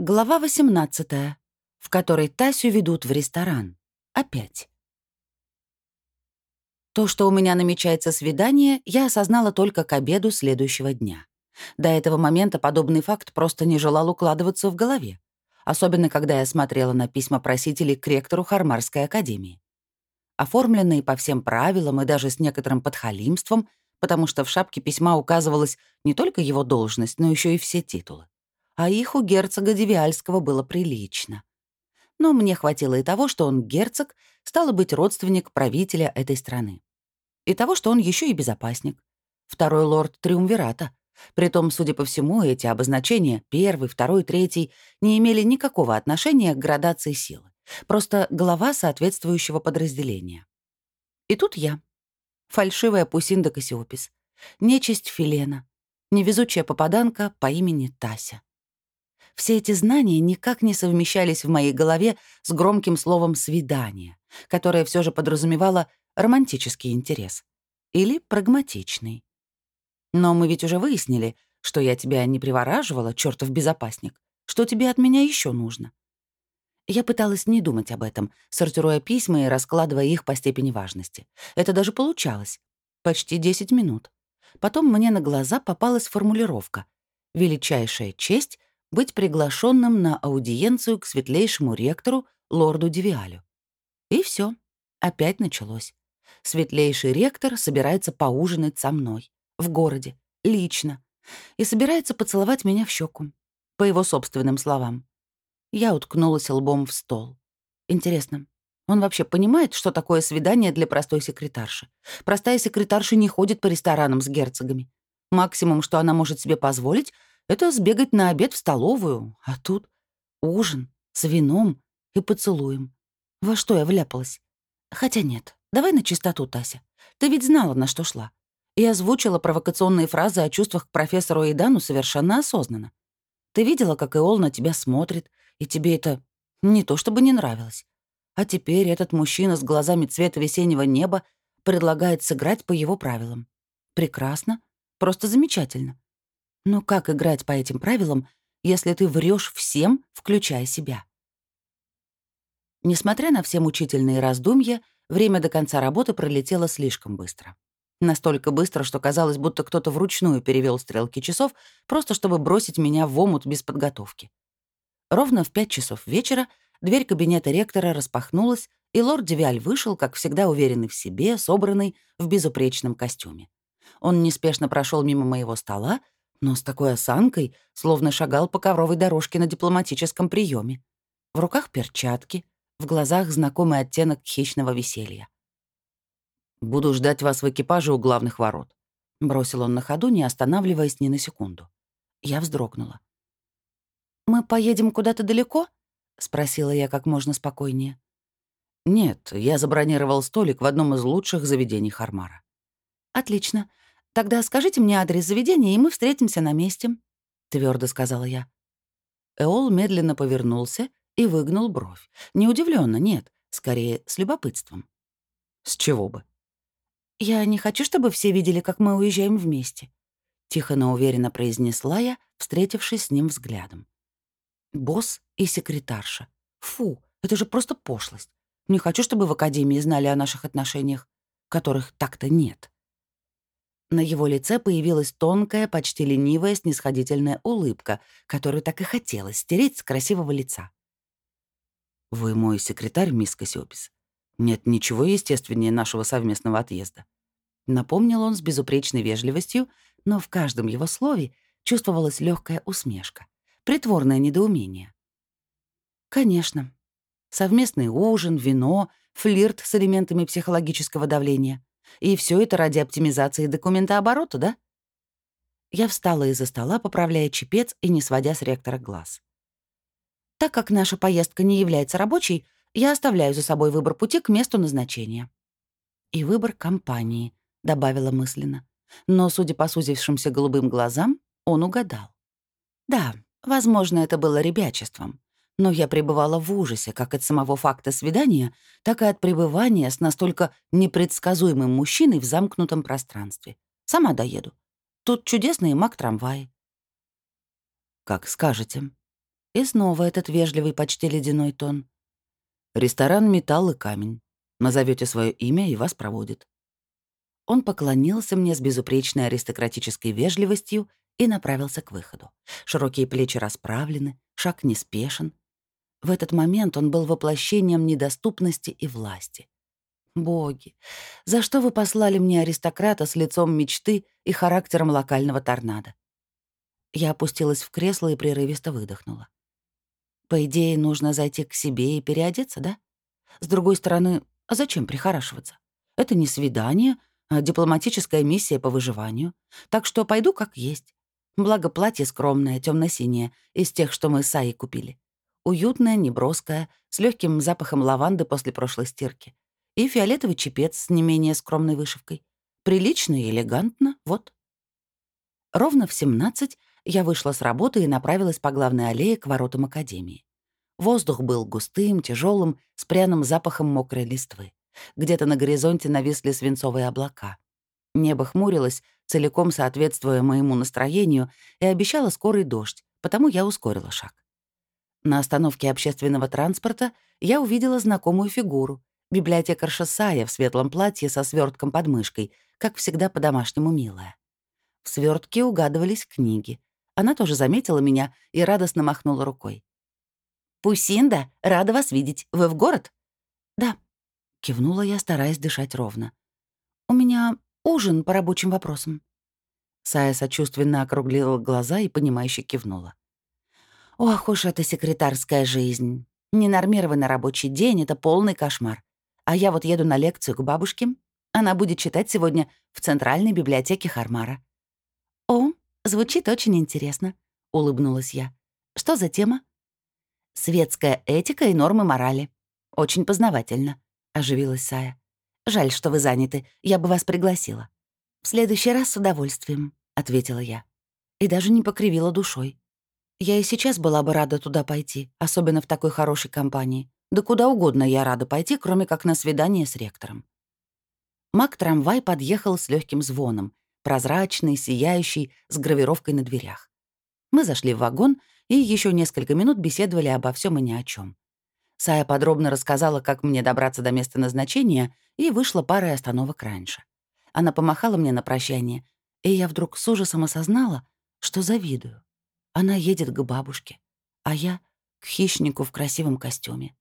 Глава 18, в которой Тасю ведут в ресторан. Опять. То, что у меня намечается свидание, я осознала только к обеду следующего дня. До этого момента подобный факт просто не желал укладываться в голове, особенно когда я смотрела на письма просителей к ректору Хармарской академии. Оформленные по всем правилам и даже с некоторым подхалимством, потому что в шапке письма указывалась не только его должность, но еще и все титулы а их у герцога Девиальского было прилично. Но мне хватило и того, что он герцог, стало быть, родственник правителя этой страны. И того, что он еще и безопасник. Второй лорд Триумвирата. Притом, судя по всему, эти обозначения — первый, второй, третий — не имели никакого отношения к градации силы. Просто глава соответствующего подразделения. И тут я. Фальшивая Пусинда Кассиопис. Нечисть Филена. Невезучая попаданка по имени Тася. Все эти знания никак не совмещались в моей голове с громким словом «свидание», которое все же подразумевало романтический интерес. Или прагматичный. Но мы ведь уже выяснили, что я тебя не привораживала, чертов безопасник. Что тебе от меня еще нужно? Я пыталась не думать об этом, сортируя письма и раскладывая их по степени важности. Это даже получалось. Почти 10 минут. Потом мне на глаза попалась формулировка «Величайшая честь быть приглашенным на аудиенцию к светлейшему ректору, лорду Девиалю. И все, опять началось. Светлейший ректор собирается поужинать со мной, в городе, лично, и собирается поцеловать меня в щеку, по его собственным словам. Я уткнулась лбом в стол. Интересно, он вообще понимает, что такое свидание для простой секретарши? Простая секретарша не ходит по ресторанам с герцогами. Максимум, что она может себе позволить, это сбегать на обед в столовую, а тут ужин с вином и поцелуем. Во что я вляпалась? Хотя нет, давай на чистоту, Тася. Ты ведь знала, на что шла. И озвучила провокационные фразы о чувствах к профессору Эйдану совершенно осознанно. Ты видела, как Эол на тебя смотрит, и тебе это не то чтобы не нравилось. А теперь этот мужчина с глазами цвета весеннего неба предлагает сыграть по его правилам. Прекрасно, просто замечательно. Но как играть по этим правилам, если ты врешь всем, включая себя? Несмотря на все мучительные раздумья, время до конца работы пролетело слишком быстро. Настолько быстро, что казалось, будто кто-то вручную перевел стрелки часов, просто чтобы бросить меня в омут без подготовки. Ровно в пять часов вечера дверь кабинета ректора распахнулась, и лорд Девиаль вышел, как всегда уверенный в себе, собранный, в безупречном костюме. Он неспешно прошел мимо моего стола, но с такой осанкой, словно шагал по ковровой дорожке на дипломатическом приеме. В руках перчатки, в глазах знакомый оттенок хищного веселья. «Буду ждать вас в экипаже у главных ворот», — бросил он на ходу, не останавливаясь ни на секунду. Я вздрогнула. «Мы поедем куда-то далеко?» — спросила я как можно спокойнее. «Нет, я забронировал столик в одном из лучших заведений Хармара». «Отлично. «Тогда скажите мне адрес заведения, и мы встретимся на месте», — твердо сказала я. Эол медленно повернулся и выгнул бровь. Не удивленно, нет, скорее с любопытством. «С чего бы?» «Я не хочу, чтобы все видели, как мы уезжаем вместе», — тихо, но уверенно произнесла я, встретившись с ним взглядом. «Босс и секретарша. Фу, это же просто пошлость. Не хочу, чтобы в Академии знали о наших отношениях, которых так-то нет». На его лице появилась тонкая, почти ленивая, снисходительная улыбка, которую так и хотелось стереть с красивого лица. «Вы мой секретарь, мисс Кассиопис. Нет ничего естественнее нашего совместного отъезда». Напомнил он с безупречной вежливостью, но в каждом его слове чувствовалась легкая усмешка, притворное недоумение. «Конечно. Совместный ужин, вино, флирт с элементами психологического давления. И все это ради оптимизации документооборота, да? Я встала из-за стола, поправляя чепец и не сводя с ректора глаз. Так как наша поездка не является рабочей, я оставляю за собой выбор пути к месту назначения. И выбор компании, добавила мысленно. Но, судя по сузившимся голубым глазам, он угадал. Да, возможно, это было ребячеством но я пребывала в ужасе как от самого факта свидания, так и от пребывания с настолько непредсказуемым мужчиной в замкнутом пространстве. Сама доеду. Тут чудесные маг-трамваи. «Как скажете». И снова этот вежливый, почти ледяной тон. «Ресторан «Металл и камень». Назовете свое имя, и вас проводит». Он поклонился мне с безупречной аристократической вежливостью и направился к выходу. Широкие плечи расправлены, шаг неспешен. В этот момент он был воплощением недоступности и власти. Боги, за что вы послали мне аристократа с лицом мечты и характером локального торнадо? Я опустилась в кресло и прерывисто выдохнула. По идее, нужно зайти к себе и переодеться, да? С другой стороны, а зачем прихорашиваться? Это не свидание, а дипломатическая миссия по выживанию. Так что пойду как есть. Благо платье скромное, темно синее из тех, что мы с Аей купили. Уютное, неброское, с легким запахом лаванды после прошлой стирки. И фиолетовый чепец с не менее скромной вышивкой. Прилично и элегантно, вот. Ровно в 17 я вышла с работы и направилась по главной аллее к воротам Академии. Воздух был густым, тяжелым, с пряным запахом мокрой листвы. Где-то на горизонте нависли свинцовые облака. Небо хмурилось, целиком соответствуя моему настроению, и обещало скорый дождь, потому я ускорила шаг. На остановке общественного транспорта я увидела знакомую фигуру — библиотекарша Сая в светлом платье со свертком под мышкой, как всегда по-домашнему милая. В свертке угадывались книги. Она тоже заметила меня и радостно махнула рукой. «Пусинда, рада вас видеть. Вы в город?» «Да», — кивнула я, стараясь дышать ровно. «У меня ужин по рабочим вопросам». Сая сочувственно округлила глаза и, понимающе кивнула. «Ох уж эта секретарская жизнь. Ненормированный рабочий день — это полный кошмар. А я вот еду на лекцию к бабушке. Она будет читать сегодня в Центральной библиотеке Хармара». «О, звучит очень интересно», — улыбнулась я. «Что за тема?» «Светская этика и нормы морали. Очень познавательно», — оживилась Сая. «Жаль, что вы заняты. Я бы вас пригласила». «В следующий раз с удовольствием», — ответила я. И даже не покривила душой. Я и сейчас была бы рада туда пойти, особенно в такой хорошей компании. Да куда угодно я рада пойти, кроме как на свидание с ректором. Мак-трамвай подъехал с легким звоном, прозрачный, сияющий, с гравировкой на дверях. Мы зашли в вагон и еще несколько минут беседовали обо всем и ни о чем. Сая подробно рассказала, как мне добраться до места назначения, и вышла парой остановок раньше. Она помахала мне на прощание, и я вдруг с ужасом осознала, что завидую. Она едет к бабушке, а я — к хищнику в красивом костюме.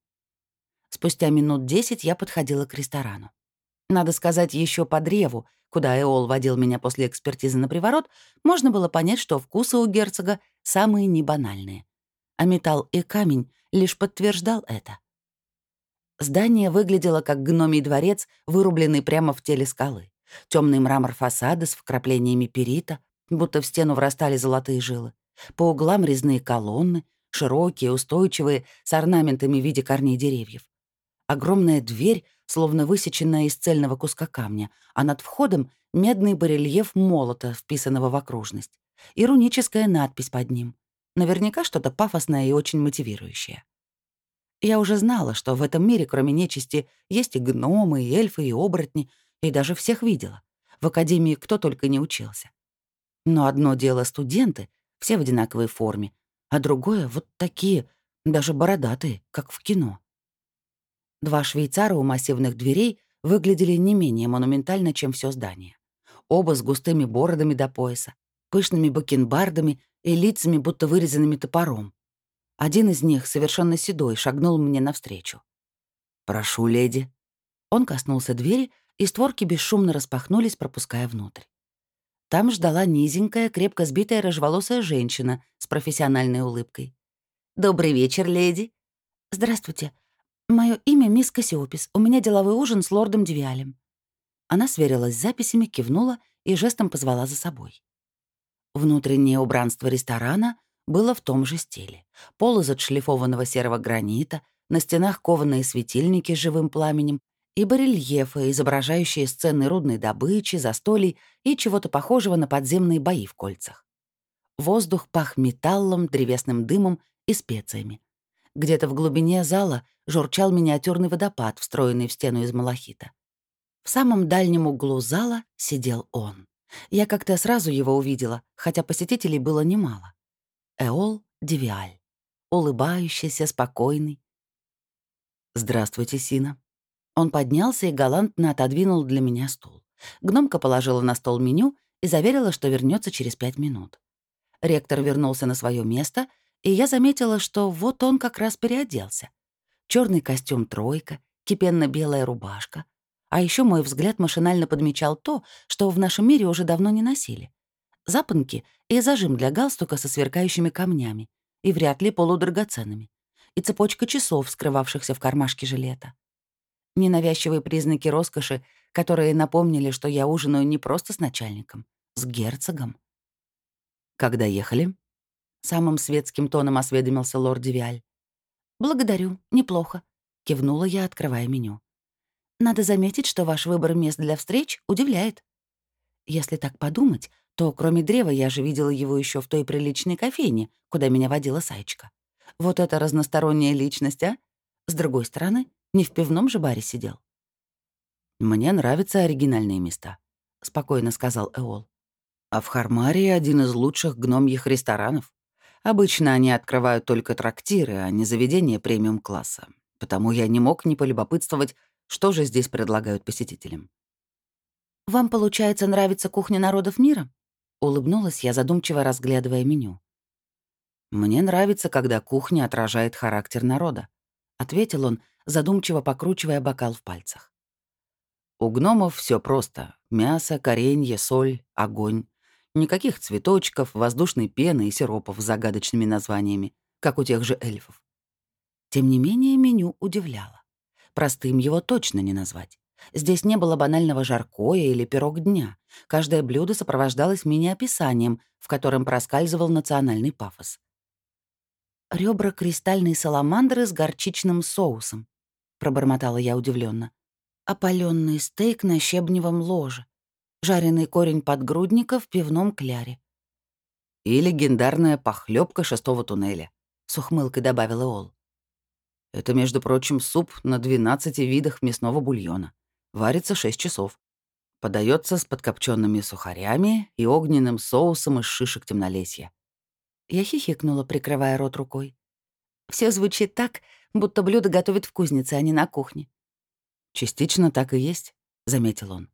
Спустя минут десять я подходила к ресторану. Надо сказать, еще по древу, куда Эол водил меня после экспертизы на приворот, можно было понять, что вкусы у герцога самые небанальные. А металл и камень лишь подтверждал это. Здание выглядело как гномий дворец, вырубленный прямо в теле скалы. Темный мрамор фасада с вкраплениями перита, будто в стену врастали золотые жилы. По углам резные колонны, широкие, устойчивые, с орнаментами в виде корней деревьев. Огромная дверь, словно высеченная из цельного куска камня, а над входом — медный барельеф молота, вписанного в окружность, и руническая надпись под ним. Наверняка что-то пафосное и очень мотивирующее. Я уже знала, что в этом мире, кроме нечисти, есть и гномы, и эльфы, и оборотни, и даже всех видела. В академии кто только не учился. Но одно дело студенты, все в одинаковой форме, а другое — вот такие, даже бородатые, как в кино. Два швейцара у массивных дверей выглядели не менее монументально, чем все здание. Оба с густыми бородами до пояса, пышными бакенбардами и лицами, будто вырезанными топором. Один из них, совершенно седой, шагнул мне навстречу. «Прошу, леди». Он коснулся двери, и створки бесшумно распахнулись, пропуская внутрь. Там ждала низенькая, крепко сбитая рыжеволосая женщина с профессиональной улыбкой. «Добрый вечер, леди». «Здравствуйте. Мое имя мисс Кассиопис. У меня деловой ужин с лордом Девиалем». Она сверилась с записями, кивнула и жестом позвала за собой. Внутреннее убранство ресторана было в том же стиле. Пол из отшлифованного серого гранита, на стенах кованые светильники с живым пламенем, и барельефы, изображающие сцены рудной добычи, застолий и чего-то похожего на подземные бои в кольцах. Воздух пах металлом, древесным дымом и специями. Где-то в глубине зала журчал миниатюрный водопад, встроенный в стену из малахита. В самом дальнем углу зала сидел он. Я как-то сразу его увидела, хотя посетителей было немало. Эол Девиаль. улыбающийся, спокойный. «Здравствуйте, Сина». Он поднялся и галантно отодвинул для меня стул. Гномка положила на стол меню и заверила, что вернется через пять минут. Ректор вернулся на свое место, и я заметила, что вот он как раз переоделся. Черный костюм «тройка», кипенно-белая рубашка. А еще мой взгляд машинально подмечал то, что в нашем мире уже давно не носили. Запонки и зажим для галстука со сверкающими камнями, и вряд ли полудрагоценными, и цепочка часов, скрывавшихся в кармашке жилета. Ненавязчивые признаки роскоши, которые напомнили, что я ужинаю не просто с начальником, с герцогом. «Когда ехали?» — самым светским тоном осведомился лорд Девиаль. «Благодарю, неплохо», — кивнула я, открывая меню. «Надо заметить, что ваш выбор мест для встреч удивляет. Если так подумать, то кроме древа я же видела его еще в той приличной кофейне, куда меня водила Сайчка. Вот это разносторонняя личность, а? С другой стороны, не в пивном же баре сидел. «Мне нравятся оригинальные места», — спокойно сказал Эол. «А в Хармарии один из лучших гномьих ресторанов. Обычно они открывают только трактиры, а не заведения премиум-класса. Потому я не мог не полюбопытствовать, что же здесь предлагают посетителям. «Вам, получается, нравится кухня народов мира?» Улыбнулась я, задумчиво разглядывая меню. «Мне нравится, когда кухня отражает характер народа», — ответил он, задумчиво покручивая бокал в пальцах. «У гномов все просто. Мясо, коренье, соль, огонь. Никаких цветочков, воздушной пены и сиропов с загадочными названиями, как у тех же эльфов. Тем не менее, меню удивляло. Простым его точно не назвать. Здесь не было банального жаркое или пирог дня. Каждое блюдо сопровождалось мини-описанием, в котором проскальзывал национальный пафос. Ребра кристальной саламандры с горчичным соусом», — пробормотала я удивленно. Опаленный стейк на щебневом ложе. Жареный корень подгрудника в пивном кляре. «И легендарная похлебка шестого туннеля», — с ухмылкой добавил Ол. «Это, между прочим, суп на 12 видах мясного бульона. Варится 6 часов. Подается с подкопченными сухарями и огненным соусом из шишек темнолесья. Я хихикнула, прикрывая рот рукой. Все звучит так, будто блюдо готовят в кузнице, а не на кухне. «Частично так и есть», — заметил он.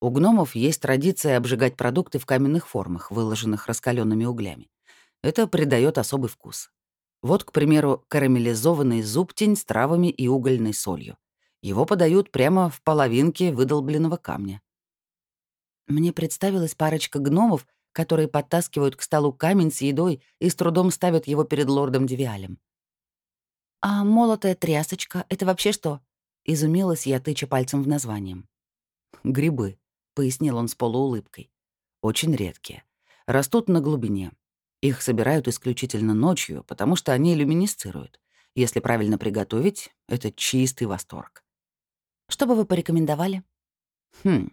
У гномов есть традиция обжигать продукты в каменных формах, выложенных раскаленными углями. Это придает особый вкус. Вот, к примеру, карамелизованный зубтень с травами и угольной солью. Его подают прямо в половинке выдолбленного камня. Мне представилась парочка гномов, которые подтаскивают к столу камень с едой и с трудом ставят его перед лордом Девиалем. «А молотая трясочка — это вообще что?» — изумилась я, тыча пальцем в названием. «Грибы», — пояснил он с полуулыбкой. «Очень редкие. Растут на глубине. Их собирают исключительно ночью, потому что они люминесцируют. Если правильно приготовить, это чистый восторг. Что бы вы порекомендовали?» «Хм».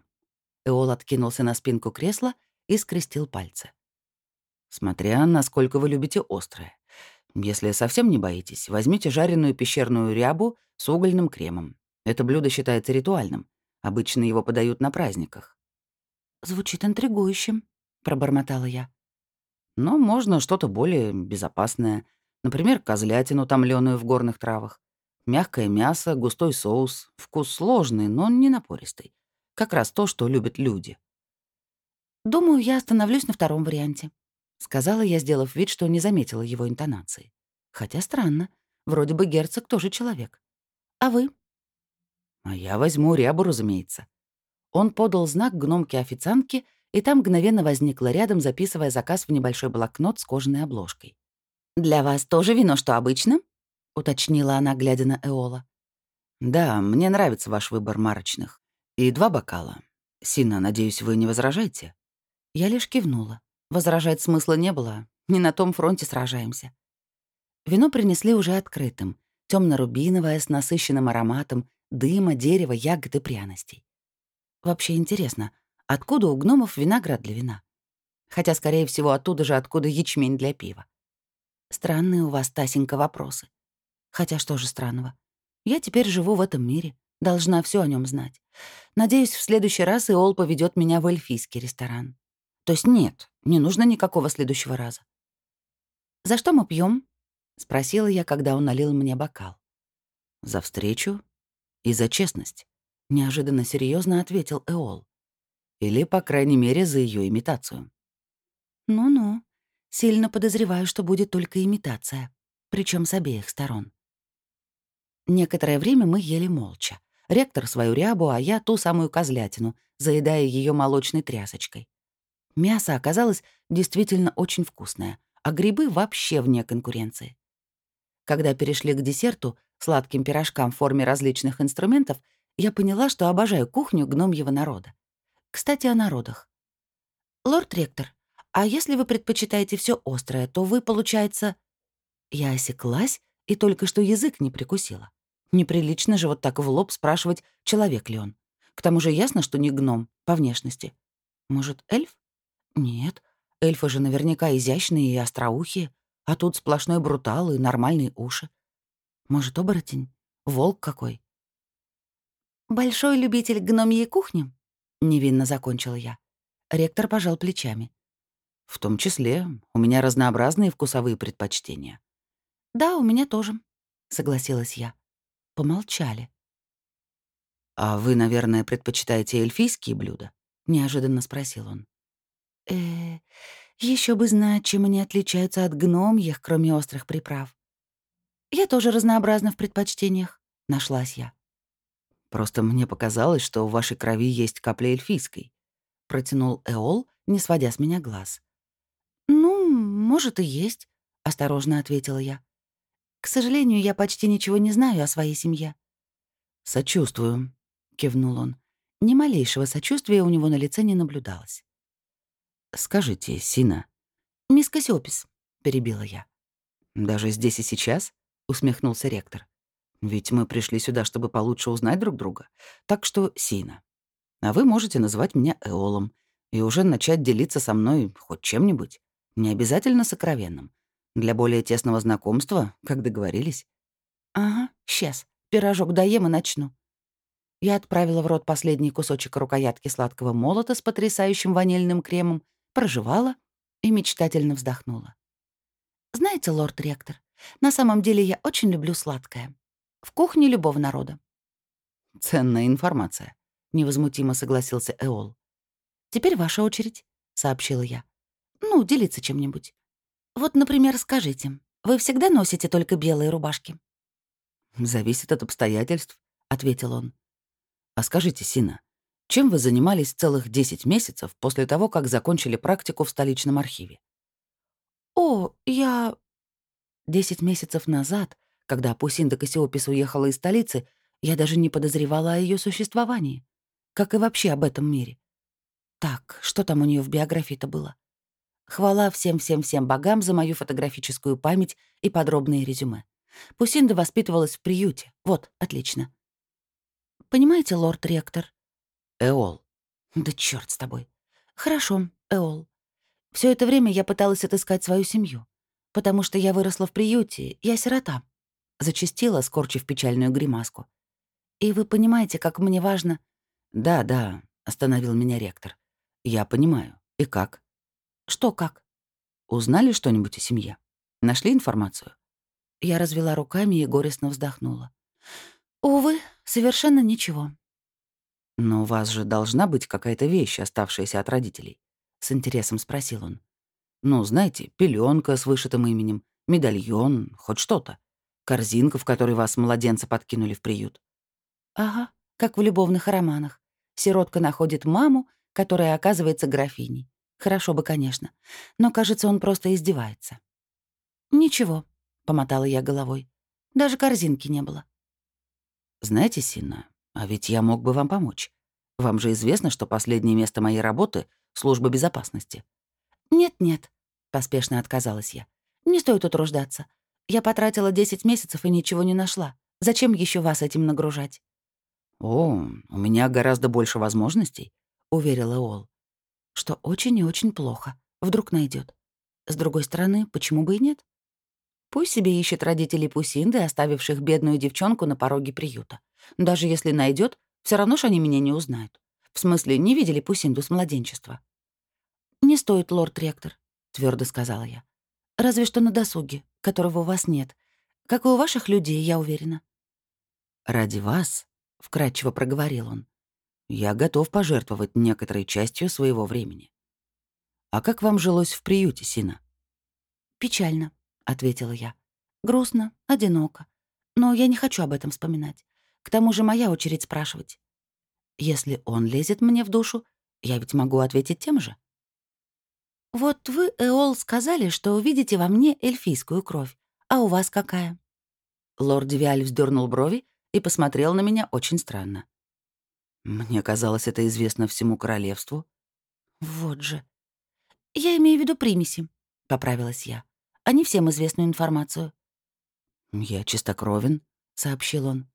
Эол откинулся на спинку кресла и скрестил пальцы. «Смотря, насколько вы любите острое. Если совсем не боитесь, возьмите жареную пещерную рябу с угольным кремом. Это блюдо считается ритуальным. Обычно его подают на праздниках». «Звучит интригующим», — пробормотала я. «Но можно что-то более безопасное. Например, козлятину, томлёную в горных травах. Мягкое мясо, густой соус. Вкус сложный, но не напористый. Как раз то, что любят люди. «Думаю, я остановлюсь на втором варианте», — сказала я, сделав вид, что не заметила его интонации. Хотя странно. Вроде бы герцог тоже человек. А вы? А я возьму рябу, разумеется. Он подал знак гномке-официантке, и там мгновенно возникла рядом, записывая заказ в небольшой блокнот с кожаной обложкой. «Для вас тоже вино, что обычно?» — уточнила она, глядя на Эола. «Да, мне нравится ваш выбор марочных. И два бокала. Сина, надеюсь, вы не возражаете?» Я лишь кивнула. Возражать смысла не было. Не на том фронте сражаемся. Вино принесли уже открытым. темно рубиновое с насыщенным ароматом, дыма, дерева, ягод и пряностей. Вообще интересно, откуда у гномов виноград для вина? Хотя, скорее всего, оттуда же, откуда ячмень для пива. Странные у вас, Тасенька, вопросы. Хотя что же странного? Я теперь живу в этом мире, должна все о нем знать. Надеюсь, в следующий раз Иол поведет меня в эльфийский ресторан. То есть нет, не нужно никакого следующего раза. «За что мы пьем? спросила я, когда он налил мне бокал. «За встречу и за честность», — неожиданно серьезно ответил Эол. «Или, по крайней мере, за ее имитацию». «Ну-ну, сильно подозреваю, что будет только имитация, причем с обеих сторон». Некоторое время мы ели молча. Ректор свою рябу, а я ту самую козлятину, заедая ее молочной трясочкой. Мясо оказалось действительно очень вкусное, а грибы вообще вне конкуренции. Когда перешли к десерту, сладким пирожкам в форме различных инструментов, я поняла, что обожаю кухню гномьего народа. Кстати, о народах. «Лорд-ректор, а если вы предпочитаете все острое, то вы, получается...» Я осеклась и только что язык не прикусила. Неприлично же вот так в лоб спрашивать, человек ли он. К тому же ясно, что не гном по внешности. Может, эльф? Нет, эльфы же наверняка изящные и остроухие, а тут сплошной брутал и нормальные уши. Может, оборотень? Волк какой? «Большой любитель гномьей кухни?» — невинно закончила я. Ректор пожал плечами. «В том числе у меня разнообразные вкусовые предпочтения». «Да, у меня тоже», — согласилась я. Помолчали. «А вы, наверное, предпочитаете эльфийские блюда?» — неожиданно спросил он. Э еще бы знать, чем они отличаются от гномьих, кроме острых приправ. Я тоже разнообразна в предпочтениях, нашлась я. Просто мне показалось, что в вашей крови есть капля эльфийской, протянул Эол, не сводя с меня глаз. Ну, может и есть, осторожно ответила я. К сожалению, я почти ничего не знаю о своей семье. Сочувствую, кивнул он. Ни малейшего сочувствия у него на лице не наблюдалось. «Скажите, Сина...» «Мисс Кассиопис», — перебила я. «Даже здесь и сейчас?» — усмехнулся ректор. «Ведь мы пришли сюда, чтобы получше узнать друг друга. Так что, Сина, а вы можете называть меня Эолом и уже начать делиться со мной хоть чем-нибудь, не обязательно сокровенным. Для более тесного знакомства, как договорились». «Ага, сейчас. Пирожок доем и начну», я отправила в рот последний кусочек рукоятки сладкого молота с потрясающим ванильным кремом, проживала и мечтательно вздохнула. «Знаете, лорд-ректор, на самом деле я очень люблю сладкое. В кухне любого народа». «Ценная информация», — невозмутимо согласился Эол. «Теперь ваша очередь», — сообщила я. «Ну, делиться чем-нибудь. Вот, например, скажите, вы всегда носите только белые рубашки?» «Зависит от обстоятельств», — ответил он. «А скажите, Сина, чем вы занимались целых 10 месяцев после того, как закончили практику в столичном архиве? О, я... Десять месяцев назад, когда Пусинда Кассиопис уехала из столицы, я даже не подозревала о ее существовании. Как и вообще об этом мире. Так, что там у нее в биографии-то было? Хвала всем-всем-всем богам за мою фотографическую память и подробные резюме. Пусинда воспитывалась в приюте. Вот, отлично. Понимаете, лорд-ректор, Эол. Да черт с тобой. Хорошо, Эол. Все это время я пыталась отыскать свою семью, потому что я выросла в приюте, я сирота. Зачастила, скорчив печальную гримаску. И вы понимаете, как мне важно... Да, да, остановил меня ректор. Я понимаю. И как? Что как? Узнали что-нибудь о семье? Нашли информацию? Я развела руками и горестно вздохнула. Увы, совершенно ничего. «Но у вас же должна быть какая-то вещь, оставшаяся от родителей?» — с интересом спросил он. «Ну, знаете, пеленка с вышитым именем, медальон, хоть что-то. Корзинка, в которой вас младенца подкинули в приют». «Ага, как в любовных романах. Сиротка находит маму, которая оказывается графиней. Хорошо бы, конечно. Но, кажется, он просто издевается». «Ничего», — помотала я головой. «Даже корзинки не было». «Знаете, Сина, а ведь я мог бы вам помочь. Вам же известно, что последнее место моей работы — служба безопасности». «Нет-нет», — поспешно отказалась я. «Не стоит утруждаться. Я потратила 10 месяцев и ничего не нашла. Зачем еще вас этим нагружать?» «О, у меня гораздо больше возможностей», — уверила Ол. «Что очень и очень плохо. Вдруг найдет. С другой стороны, почему бы и нет? Пусть себе ищет родителей Пусинды, оставивших бедную девчонку на пороге приюта. Даже если найдет, все равно ж они меня не узнают. В смысле, не видели Пусинду с младенчества. «Не стоит, лорд-ректор», — твердо сказала я. «Разве что на досуге, которого у вас нет. Как и у ваших людей, я уверена». «Ради вас», — вкратчиво проговорил он, «я готов пожертвовать некоторой частью своего времени». «А как вам жилось в приюте, Сина?» «Печально», — ответила я. «Грустно, одиноко. Но я не хочу об этом вспоминать. К тому же моя очередь спрашивать. Если он лезет мне в душу, я ведь могу ответить тем же». «Вот вы, Эол, сказали, что увидите во мне эльфийскую кровь. А у вас какая?» Лорд Девиаль вздернул брови и посмотрел на меня очень странно. «Мне казалось, это известно всему королевству». «Вот же. Я имею в виду примеси», — поправилась я. «А не всем известную информацию». «Я чистокровен», — сообщил он.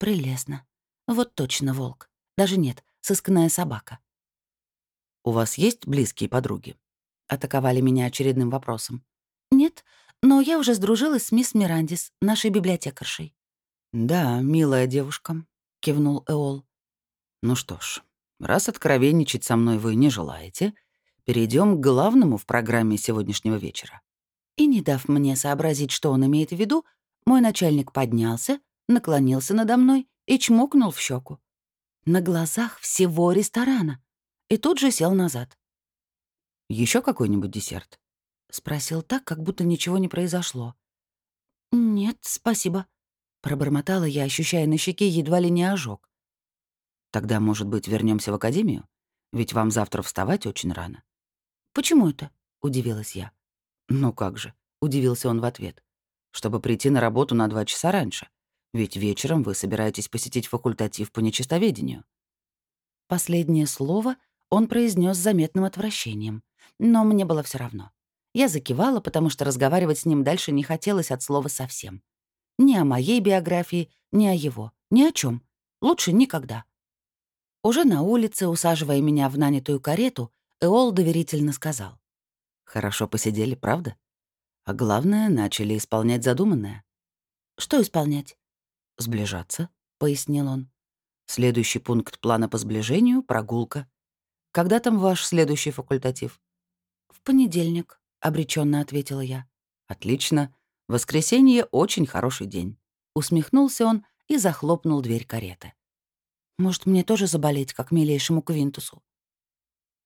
«Прелестно. Вот точно волк. Даже нет, сыскная собака». «У вас есть близкие подруги?» Атаковали меня очередным вопросом. «Нет, но я уже сдружилась с мисс Мирандис, нашей библиотекаршей». «Да, милая девушка», — кивнул Эол. «Ну что ж, раз откровенничать со мной вы не желаете, перейдем к главному в программе сегодняшнего вечера». И, не дав мне сообразить, что он имеет в виду, мой начальник поднялся, наклонился надо мной и чмокнул в щеку. На глазах всего ресторана. И тут же сел назад. Еще какой-нибудь десерт?» — спросил так, как будто ничего не произошло. «Нет, спасибо», — пробормотала я, ощущая на щеке едва ли не ожог. «Тогда, может быть, вернемся в академию? Ведь вам завтра вставать очень рано». «Почему это?» — удивилась я. «Ну как же», — удивился он в ответ. «Чтобы прийти на работу на два часа раньше. Ведь вечером вы собираетесь посетить факультатив по нечистоведению». Последнее слово он произнес с заметным отвращением но мне было все равно. Я закивала, потому что разговаривать с ним дальше не хотелось от слова совсем. Ни о моей биографии, ни о его, ни о чем. Лучше никогда. Уже на улице, усаживая меня в нанятую карету, Эол доверительно сказал. «Хорошо посидели, правда? А главное, начали исполнять задуманное». «Что исполнять?» «Сближаться», — пояснил он. «Следующий пункт плана по сближению — прогулка. Когда там ваш следующий факультатив?» «В понедельник», — обреченно ответила я. «Отлично. Воскресенье — очень хороший день». Усмехнулся он и захлопнул дверь кареты. «Может, мне тоже заболеть, как милейшему Квинтусу?»